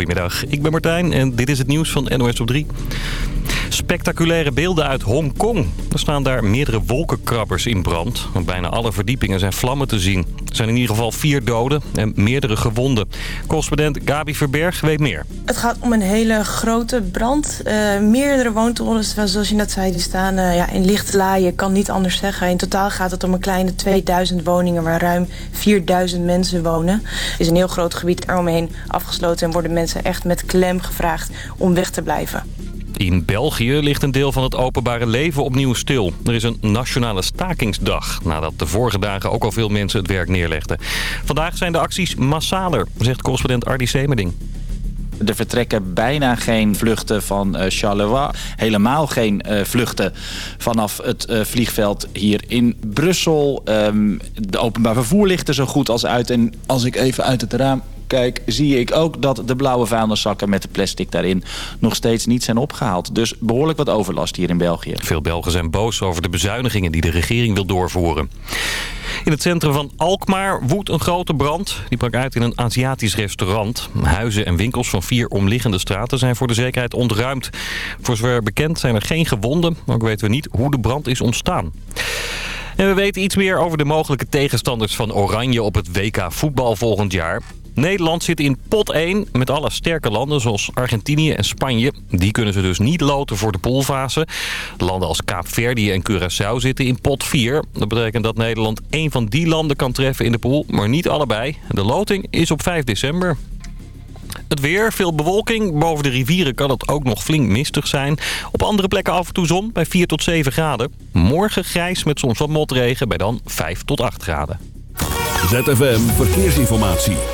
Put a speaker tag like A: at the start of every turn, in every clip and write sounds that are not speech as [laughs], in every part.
A: Goedemiddag, ik ben Martijn en dit is het nieuws van NOS op 3. Spectaculaire beelden uit Hongkong. Er staan daar meerdere wolkenkrabbers in brand. Op bijna alle verdiepingen zijn vlammen te zien. Er zijn in ieder geval vier doden en meerdere gewonden. Correspondent Gabi Verberg weet meer.
B: Het gaat om een hele grote brand. Uh, meerdere woontorens, zoals je net zei, die staan uh, ja, in lichtlaaien. kan niet anders zeggen. In totaal gaat het om een kleine 2000 woningen waar ruim 4000 mensen wonen. Is een heel groot gebied eromheen afgesloten en worden mensen echt met klem gevraagd om weg te blijven.
A: In België ligt een deel van het openbare leven opnieuw stil. Er is een nationale stakingsdag, nadat de vorige dagen ook al veel mensen het werk neerlegden. Vandaag zijn de acties massaler, zegt correspondent Ardi Semerding.
C: Er vertrekken bijna geen vluchten van uh, Charleroi. Helemaal geen uh, vluchten vanaf het uh, vliegveld hier in Brussel. Um, de openbaar vervoer ligt er zo goed als uit. En als ik even uit het raam kijk, zie ik ook dat de blauwe vuilniszakken met de plastic daarin nog steeds niet zijn opgehaald. Dus behoorlijk wat overlast hier in België.
A: Veel Belgen zijn boos over de bezuinigingen die de regering wil doorvoeren. In het centrum van Alkmaar woedt een grote brand. Die brak uit in een Aziatisch restaurant. Huizen en winkels van vier omliggende straten zijn voor de zekerheid ontruimd. Voor zover bekend zijn er geen gewonden. Ook weten we niet hoe de brand is ontstaan. En we weten iets meer over de mogelijke tegenstanders van Oranje op het WK voetbal volgend jaar. Nederland zit in pot 1 met alle sterke landen zoals Argentinië en Spanje. Die kunnen ze dus niet loten voor de poolfase. Landen als Kaapverdië en Curaçao zitten in pot 4. Dat betekent dat Nederland één van die landen kan treffen in de pool, maar niet allebei. De loting is op 5 december. Het weer, veel bewolking. Boven de rivieren kan het ook nog flink mistig zijn. Op andere plekken af en toe zon bij 4 tot 7 graden. Morgen grijs met soms wat motregen bij dan 5 tot 8 graden.
D: ZFM Verkeersinformatie.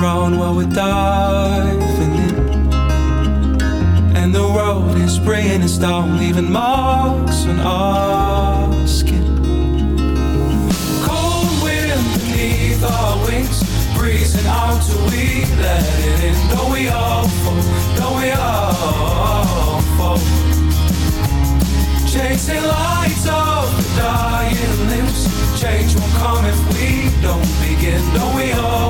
E: around while we're diving in. And the world is bringing us down, leaving marks on our skin. Cold wind beneath our wings, breezing out till we let it in. Don't we all fall? Don't we all fall? Chasing lights of the dying limbs. Change won't come if we don't begin. Don't we all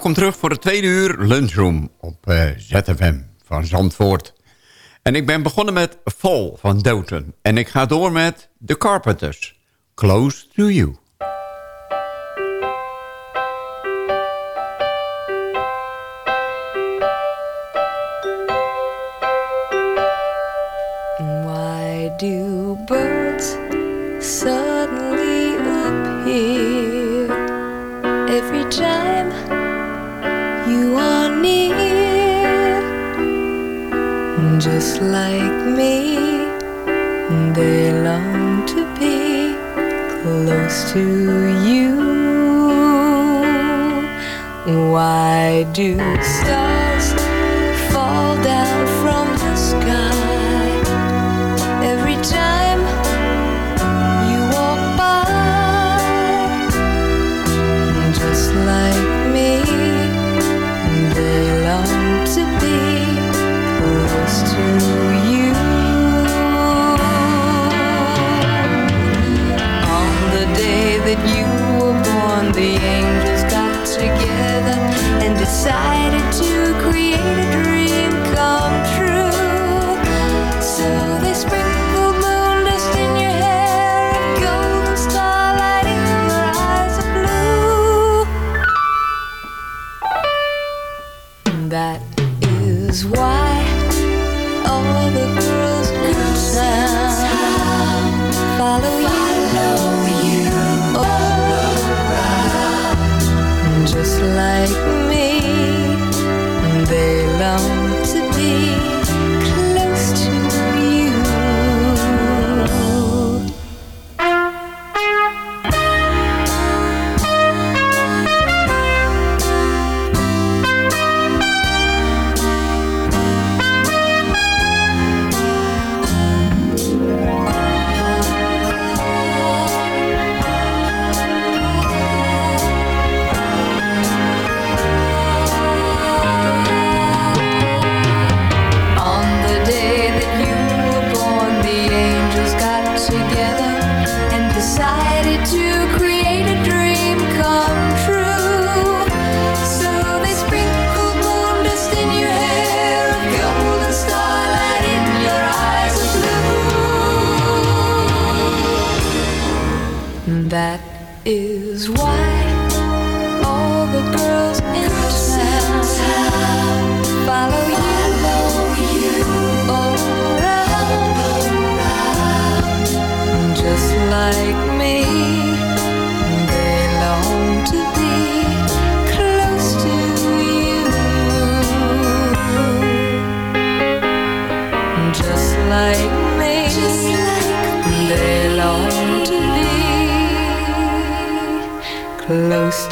F: Welkom terug voor het tweede uur Lunchroom op eh, ZFM van Zandvoort. En ik ben begonnen met Fall van Doten. En ik ga door met The Carpenters, Close to You.
G: to you. Why do stars?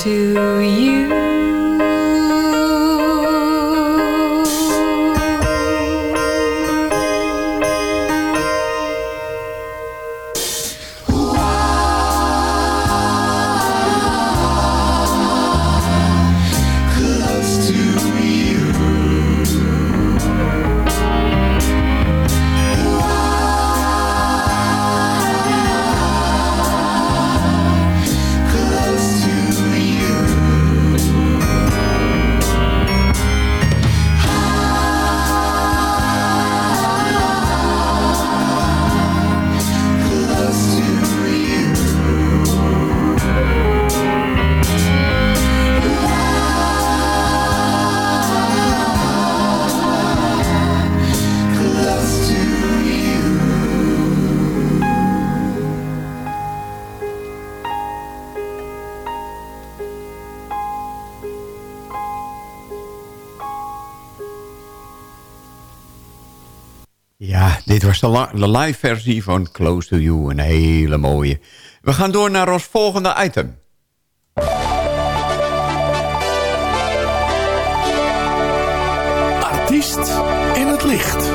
G: to you.
F: Was de, de live versie van Close to You. Een hele mooie. We gaan door naar ons volgende item.
H: Artiest in het licht.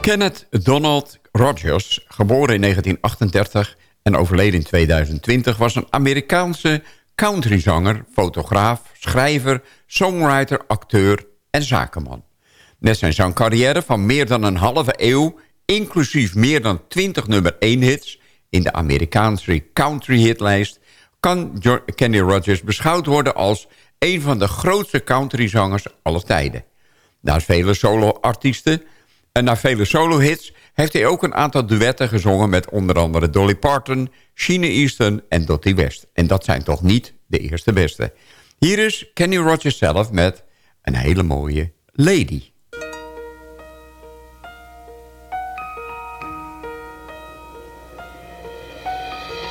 F: Kenneth Donald Rogers, geboren in 1938 en overleden in 2020... was een Amerikaanse countryzanger, fotograaf, schrijver... songwriter, acteur en zakenman. Met zijn zangcarrière van meer dan een halve eeuw... inclusief meer dan 20 nummer 1 hits... in de Amerikaanse country hitlijst... kan Kenny Rogers beschouwd worden als... een van de grootste countryzangers aller tijden. Naast vele solo-artiesten en na vele solo-hits... heeft hij ook een aantal duetten gezongen... met onder andere Dolly Parton, Sheena Easton en Dottie West. En dat zijn toch niet de eerste beste. Hier is Kenny Rogers zelf met een hele mooie Lady.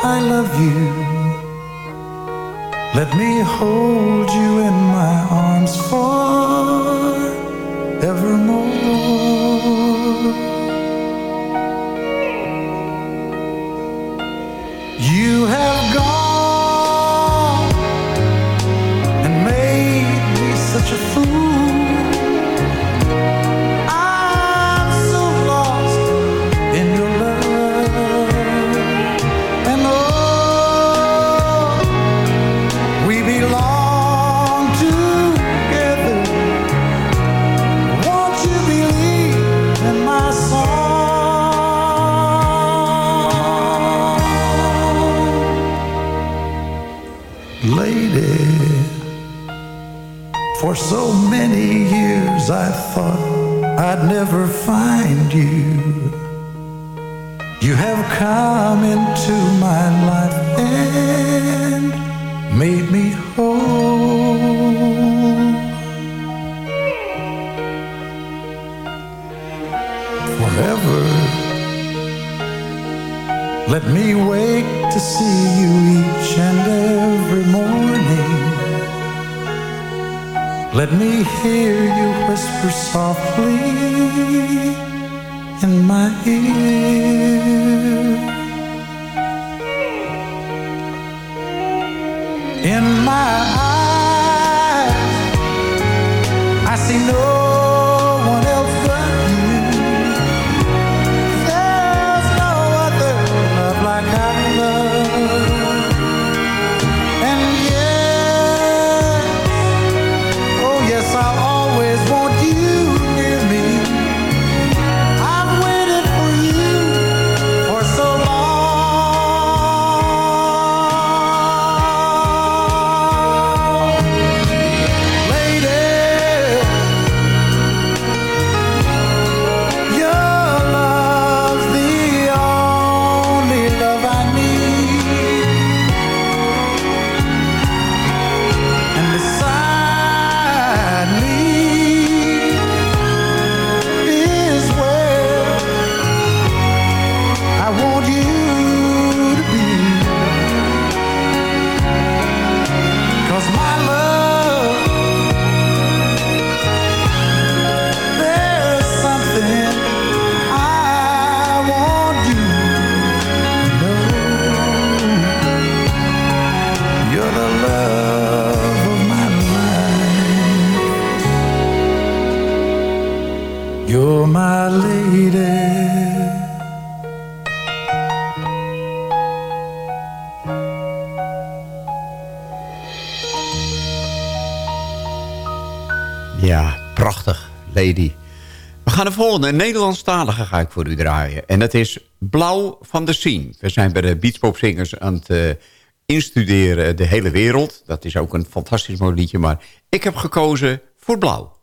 I: I love you. Let me hold you in my arms forevermore. You have gone Lady, for so many years I thought I'd never find you. You have come into my life and made me whole. Forever, let me wake to see you each and every morning. Let me hear you whisper softly in my ear. In my eyes, I see no
F: Gaan de volgende, Nederlandstalige ga ik voor u draaien. En dat is Blauw van de Scene. We zijn bij de Beachpopzingers aan het eh, instuderen de hele wereld. Dat is ook een fantastisch mooi liedje, maar ik heb gekozen voor Blauw.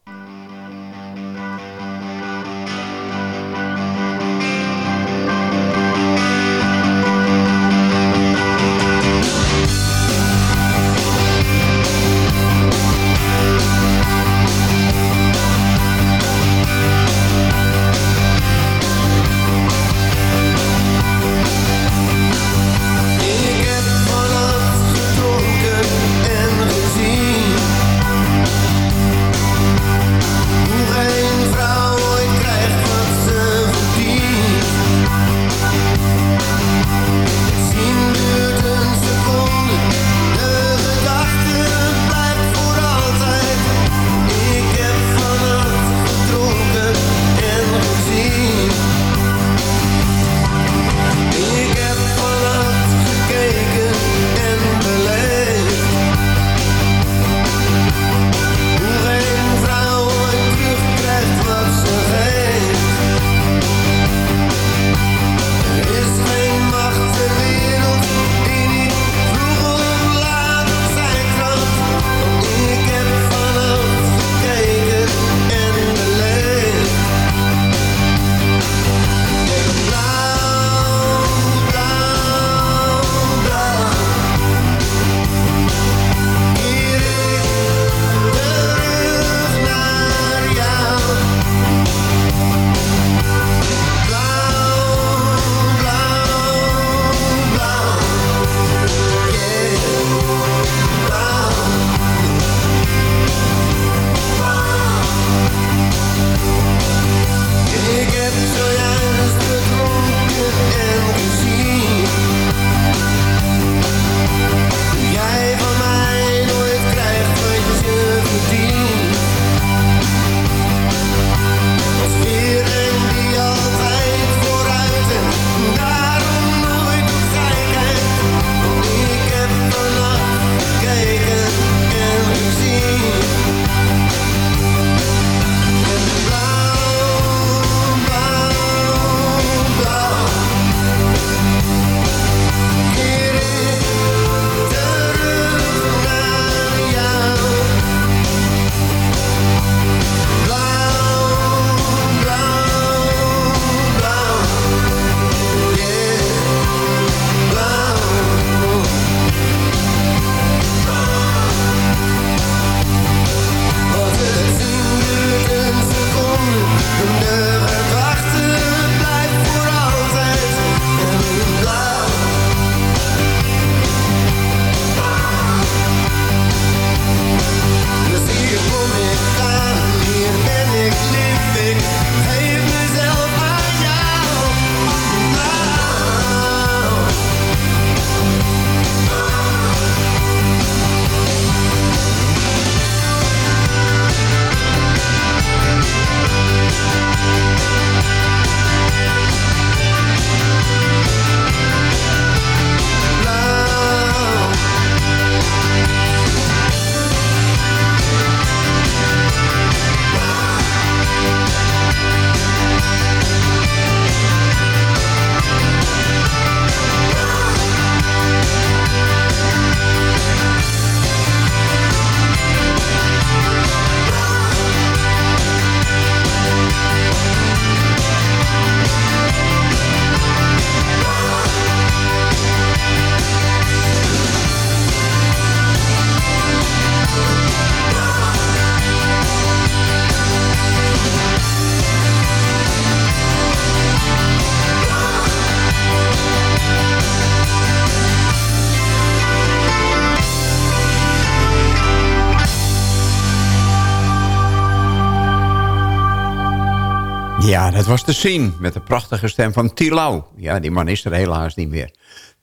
F: Was de scene met de prachtige stem van Tilau. Ja, die man is er helaas niet meer.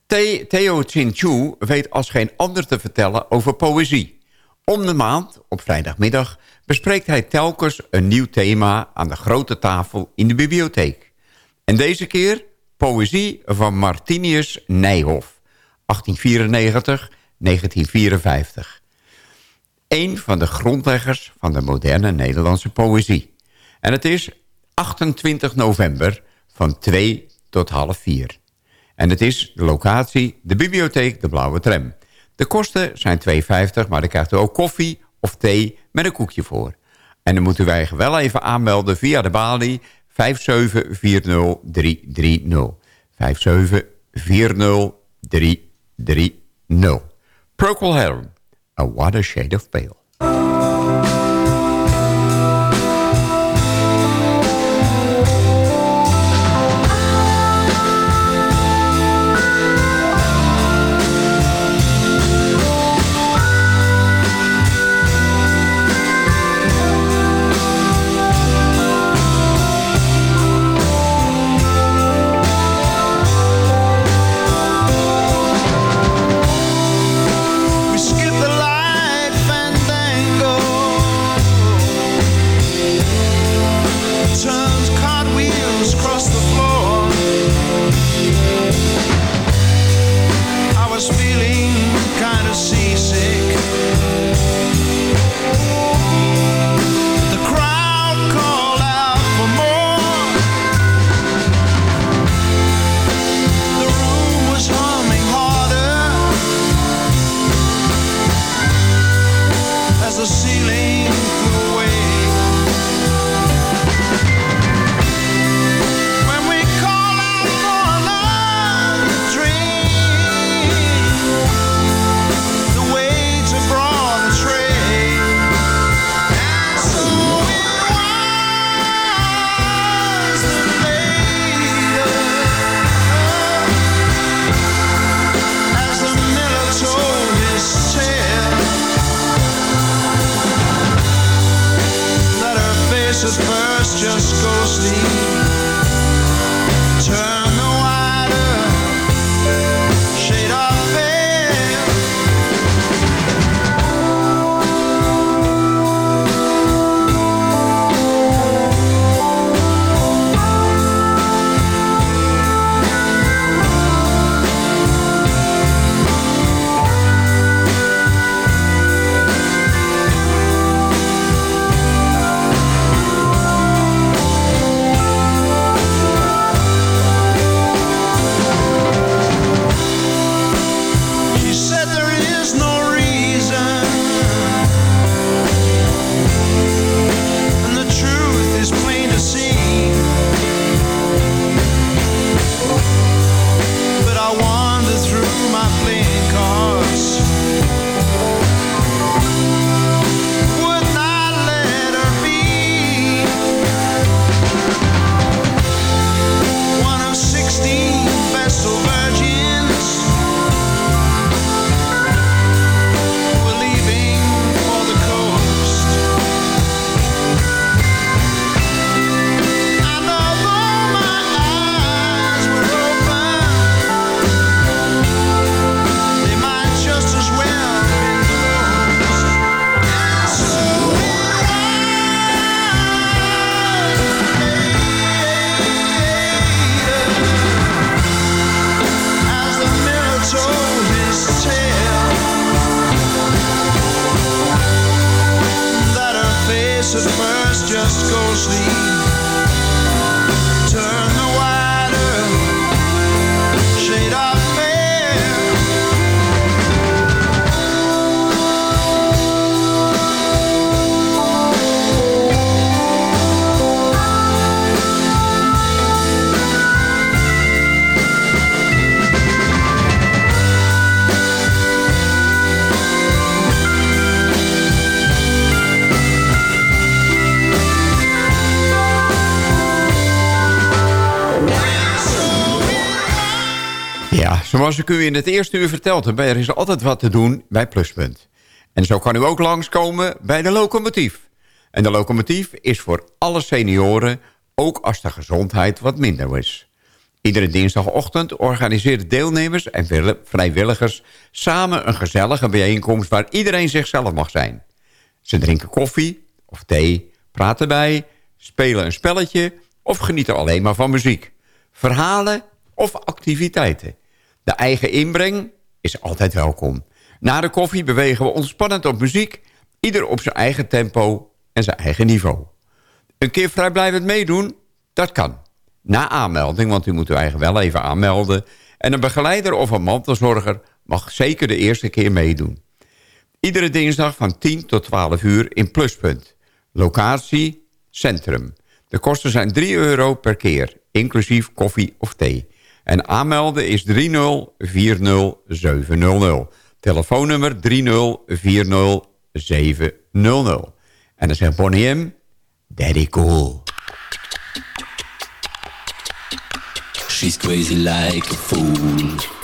F: The Theo Chin Chu weet als geen ander te vertellen over poëzie. Om de maand, op vrijdagmiddag, bespreekt hij telkens een nieuw thema aan de grote tafel in de bibliotheek. En deze keer poëzie van Martinius Nijhoff, 1894-1954. Een van de grondleggers van de moderne Nederlandse poëzie. En het is 28 november van 2 tot half 4. En het is de locatie, de bibliotheek De Blauwe Tram. De kosten zijn 2,50, maar dan krijgt u ook koffie of thee met een koekje voor. En dan moeten wij wel even aanmelden via de balie 5740330. 5740330. Procol Harum, A a Shade of Pale.
J: Just go sleep. Turn
F: zoals ik u in het eerste uur verteld heb... er is altijd wat te doen bij Pluspunt. En zo kan u ook langskomen bij de locomotief. En de locomotief is voor alle senioren ook als de gezondheid wat minder is. Iedere dinsdagochtend organiseren deelnemers en wil- vrijwilligers... samen een gezellige bijeenkomst waar iedereen zichzelf mag zijn. Ze drinken koffie of thee, praten bij, spelen een spelletje... of genieten alleen maar van muziek. Verhalen of activiteiten. De eigen inbreng is altijd welkom. Na de koffie bewegen we ontspannend op muziek... ieder op zijn eigen tempo en zijn eigen niveau. Een keer vrijblijvend meedoen, dat kan. Na aanmelding, want u moet u eigenlijk wel even aanmelden... en een begeleider of een mantelzorger mag zeker de eerste keer meedoen. Iedere dinsdag van 10 tot 12 uur in Pluspunt. Locatie, Centrum. De kosten zijn 3 euro per keer, inclusief koffie of thee. En aanmelden is 304070. Telefoonnummer 3040700. En dan zegt Bonnie M. Daddy cool.
K: She's crazy like a fool.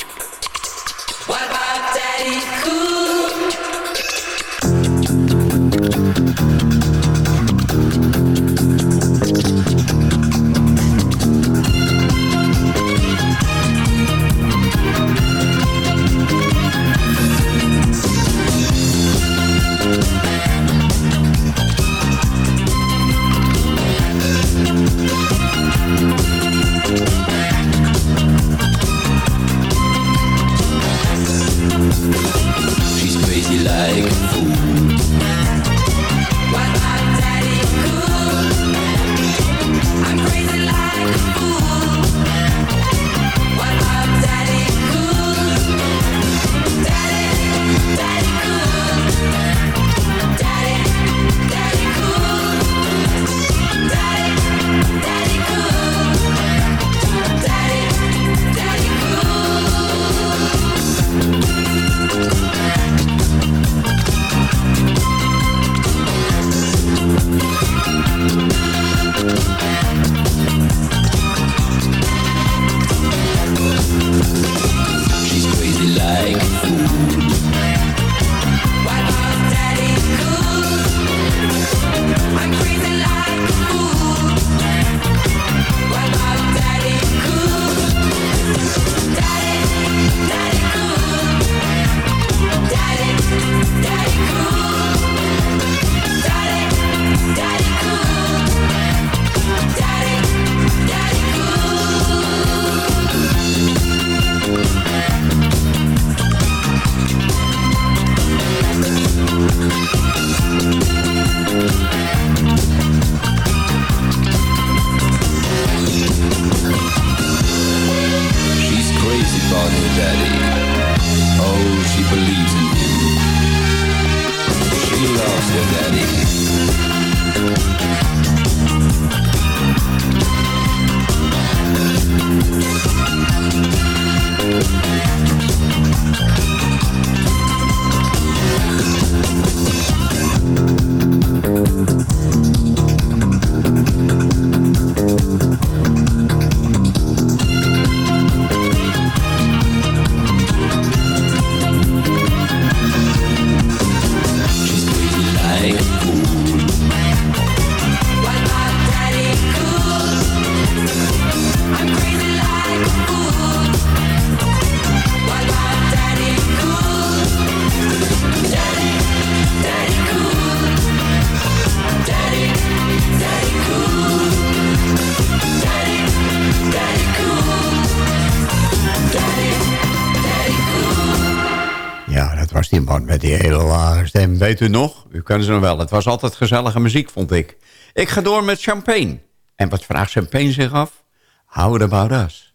F: Weet u nog? U kent ze nog wel. Het was altijd gezellige muziek, vond ik. Ik ga door met Champagne. En wat vraagt Champagne zich af? How about us?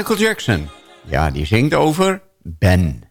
G: Michael Jackson. Ja, die zingt over Ben.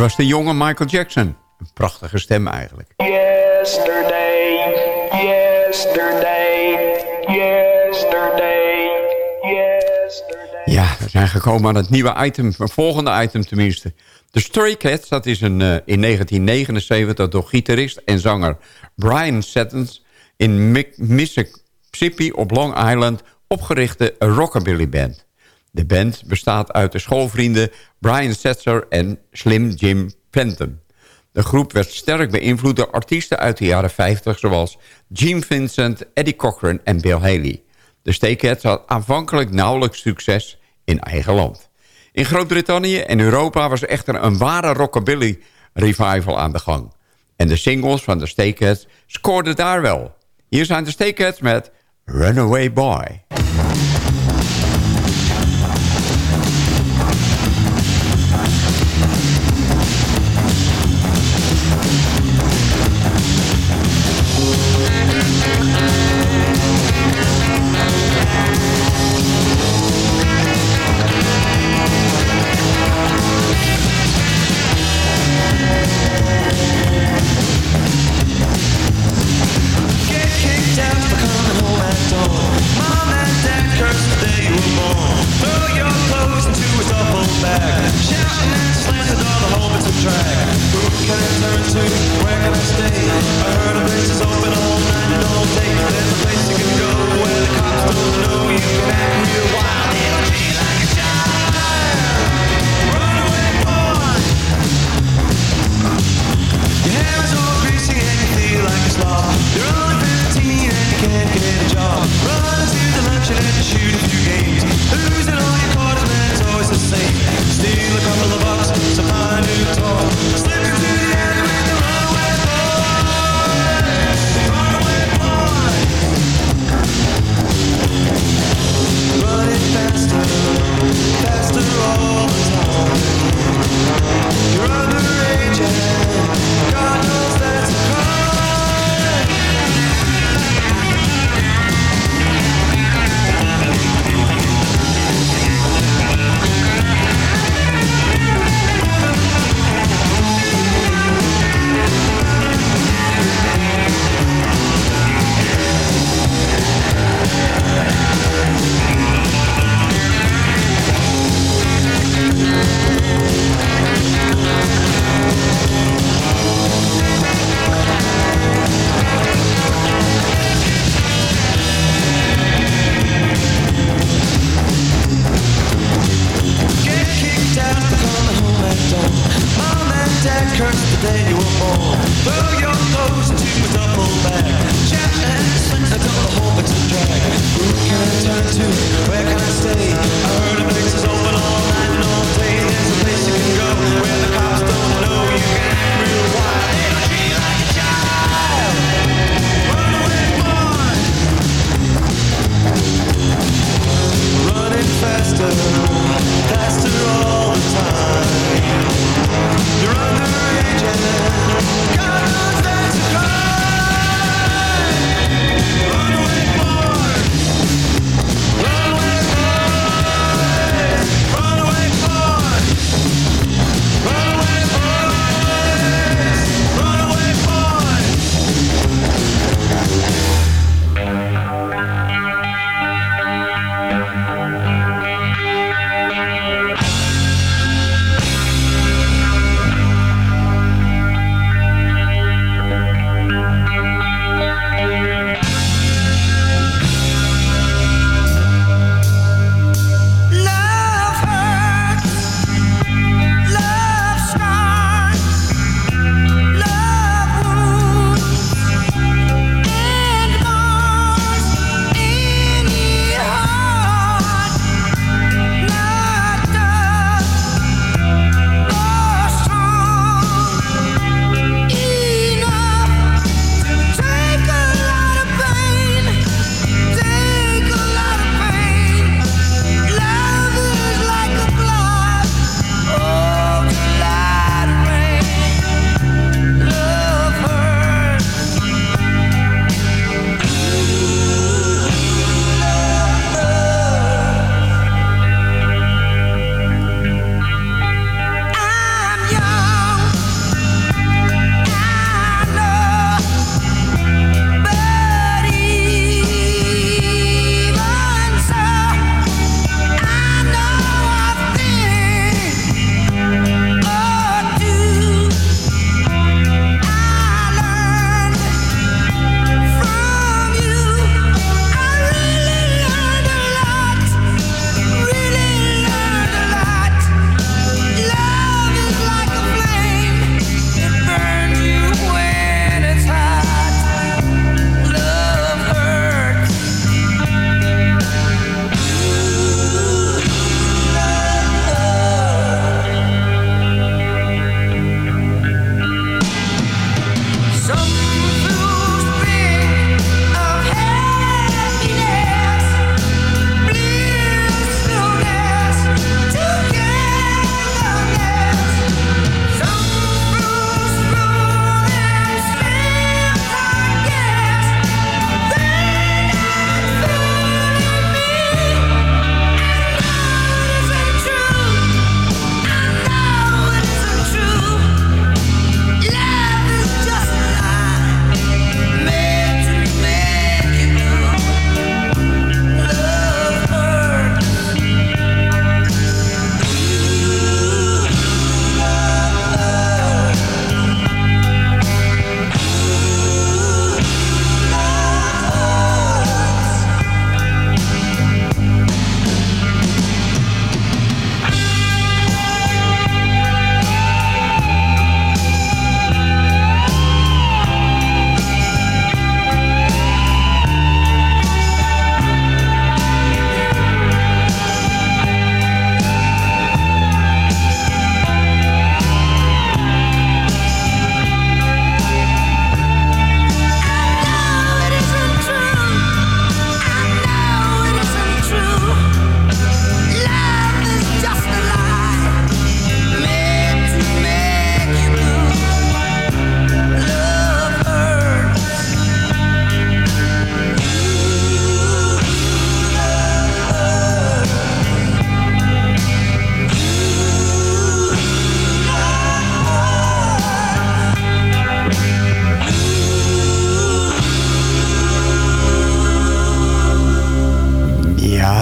G: Was de jonge Michael Jackson. Een prachtige stem eigenlijk.
F: Yesterday, yesterday, yesterday, yesterday. Ja, we zijn gekomen aan het nieuwe item, het volgende item tenminste. De Stray Cats, dat is een, eh, in 1979 door gitarist en zanger Brian Settons... in Mi- Mississippi op Long Island opgerichte rockabilly band. De band bestaat uit de schoolvrienden Brian Setzer en Slim Jim Fenton. De groep werd sterk beïnvloed door artiesten uit de jaren 50... zoals Gene Vincent, Eddie Cochran en Bill Haley. De Stray Cats had aanvankelijk nauwelijks succes in eigen land. In Groot-Brittannië en Europa was echter een ware rockabilly revival aan de gang. En de singles van de Cats scoorden daar wel. Hier zijn de Cats met Runaway Boy.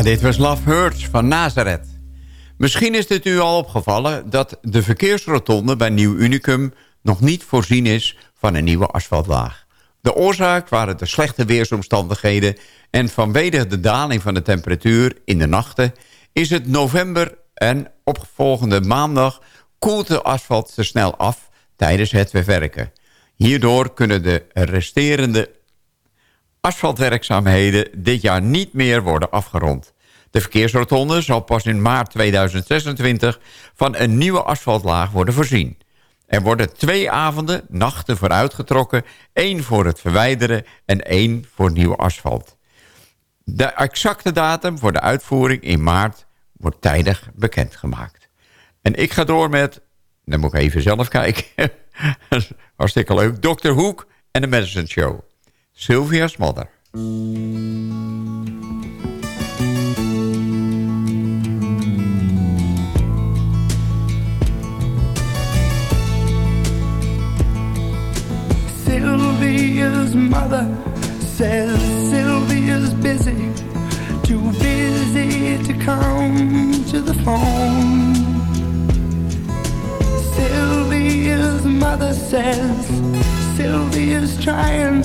F: Dit was Love Hurts van Nazareth. Misschien is het u al opgevallen dat de verkeersrotonde bij Nieuw Unicum nog niet voorzien is van een nieuwe asfaltlaag. De oorzaak waren de slechte weersomstandigheden en vanwege de daling van de temperatuur in de nachten is het november en opvolgende maandag koelt de asfalt te snel af tijdens het verwerken. Hierdoor kunnen de resterende asfaltwerkzaamheden dit jaar niet meer worden afgerond. De verkeersrotonde zal pas in maart 2026 van een nieuwe asfaltlaag worden voorzien. Er worden twee avonden, nachten vooruitgetrokken, één voor het verwijderen en één voor nieuw asfalt. De exacte datum voor de uitvoering in maart wordt tijdig bekendgemaakt. En ik ga door met, dan moet ik even zelf kijken, [laughs] hartstikke leuk, Dr. Hoek en de Medicine Show. Sylvia's Mother.
L: Sylvia's mother says Sylvia's busy, too busy to come to the phone. Sylvia's mother says Sylvia's trying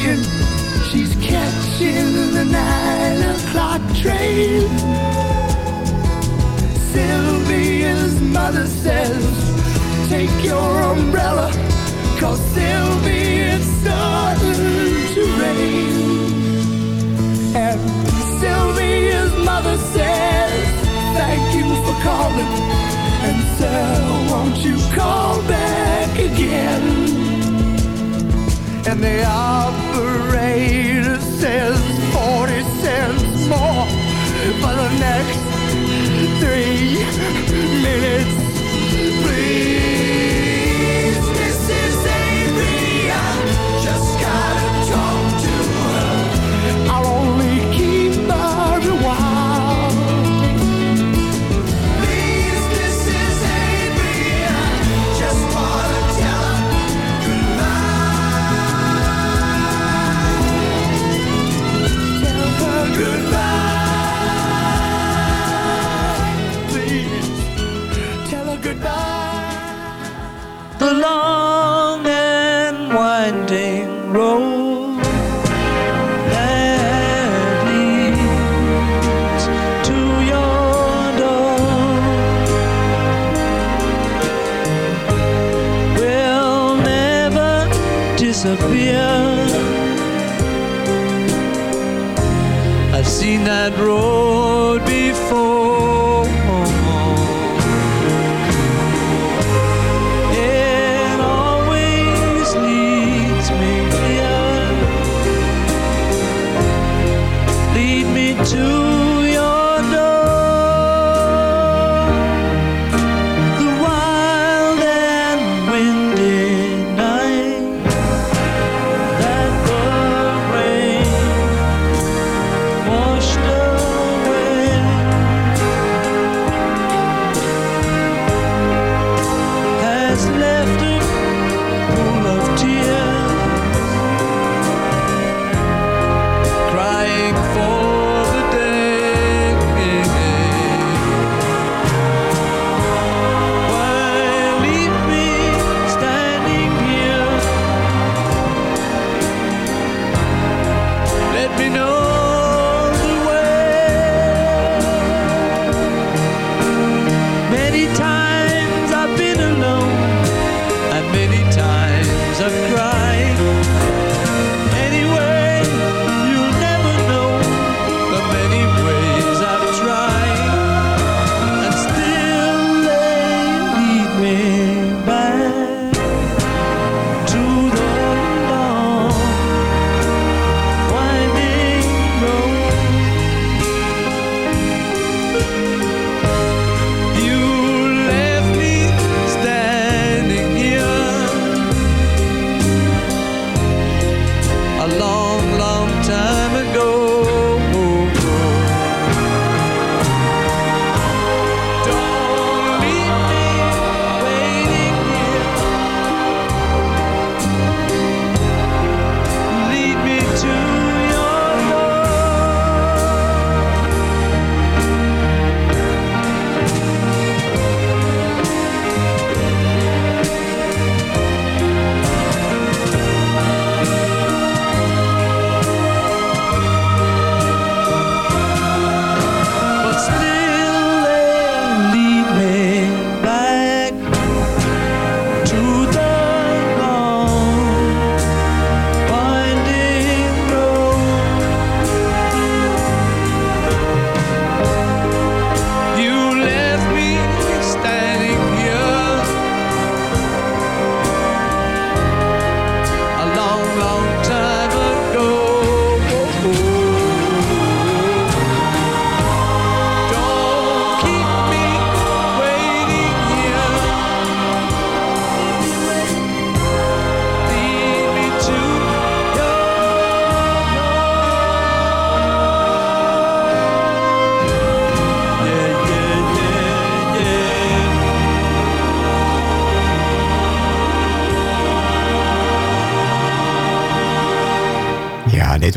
L: Sylvia's. She's catching the nine o'clock train. Sylvia's mother says, Take your umbrella, cause Sylvia, it's starting to rain. And Sylvia's mother says, Thank you for calling. And sir, won't you call back again? And the operator says 40 cents more for the next three minutes.
M: road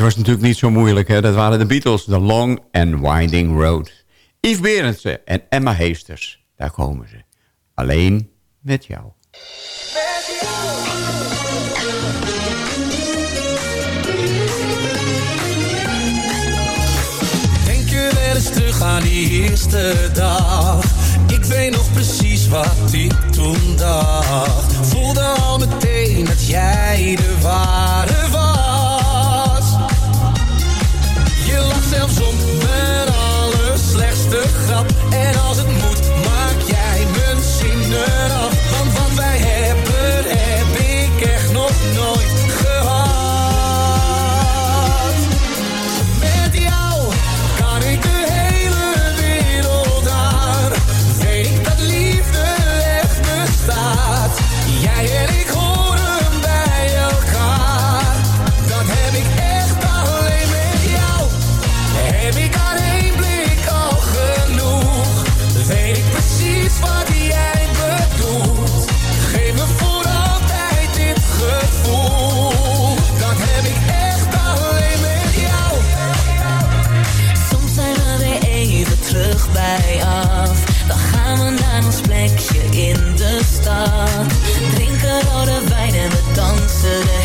F: was natuurlijk niet zo moeilijk. Hè? Dat waren de Beatles, The Long and Winding Road. Yves Berendsen en Emma Heesters, daar komen ze. Alleen met jou.
N: Met jou. terug aan die eerste dag. Ik weet nog precies wat ik toen dacht. Voelde al meteen dat jij de ware Weet ik precies wat jij bedoelt. Geef me voor altijd dit gevoel. Dan heb ik echt alleen met jou.
K: Soms zijn we weer even terug bij af. Dan gaan we naar ons plekje in de stad. Drinken rode wijn en we dansen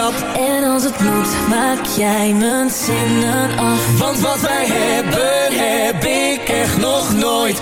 K: En als het moet, maak jij mijn zinnen af.
N: Want wat wij hebben, heb ik echt nog nooit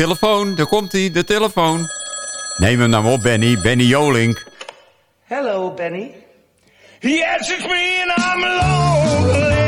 F: Telefoon, daar komt hij, de telefoon. Neem hem nou op, Benny. Benny Jolink.
O: Hello, Benny.
P: Yes, it's me and I'm lonely.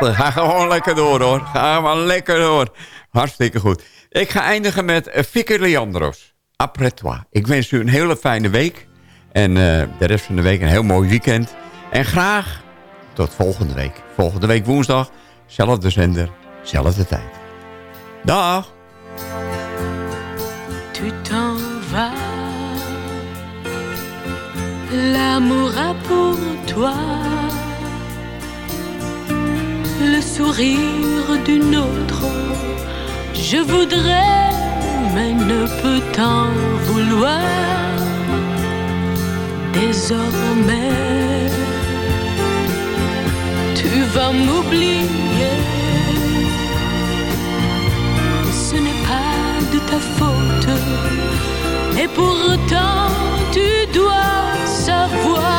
F: Ga gewoon lekker door hoor. Ga maar lekker door. Hartstikke goed. Ik ga eindigen met eh, Fikker Leandros. Après toi. Ik wens u een hele fijne week. En eh, de rest van de week een heel mooi weekend. En graag tot volgende week. Volgende week woensdag. Zelfde zender, zelfde tijd. Dag.
Q: Tu t'en. L'amour pour toi. le sourire d'une autre. Je voudrais, mais ne peut en vouloir désormais. Tu vas m'oublier, ce n'est pas de ta faute, et pourtant tu dois savoir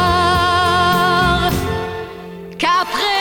Q: qu'après.